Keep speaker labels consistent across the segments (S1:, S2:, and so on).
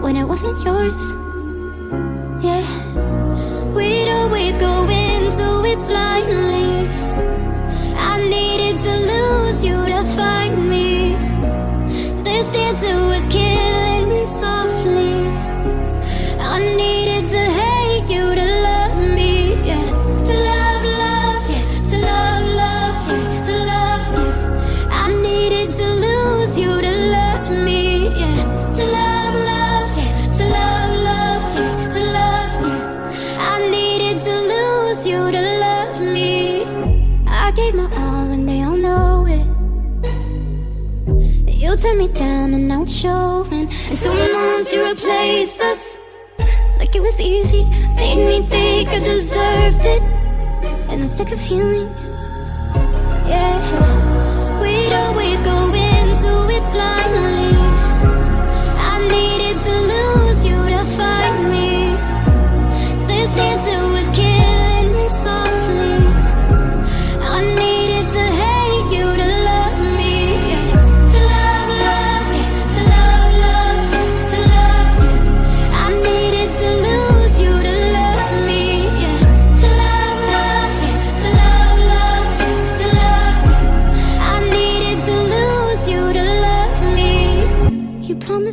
S1: when it wasn't yours. Yeah, we'd always go into it blindly. I needed to lose you to find me. This dancer was killing gave my all and they all know it. You turned me down and now it's showing. And two months you replaced us like it was easy. Made me think I deserved it. In the thick of healing, yeah.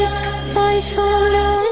S1: risk life.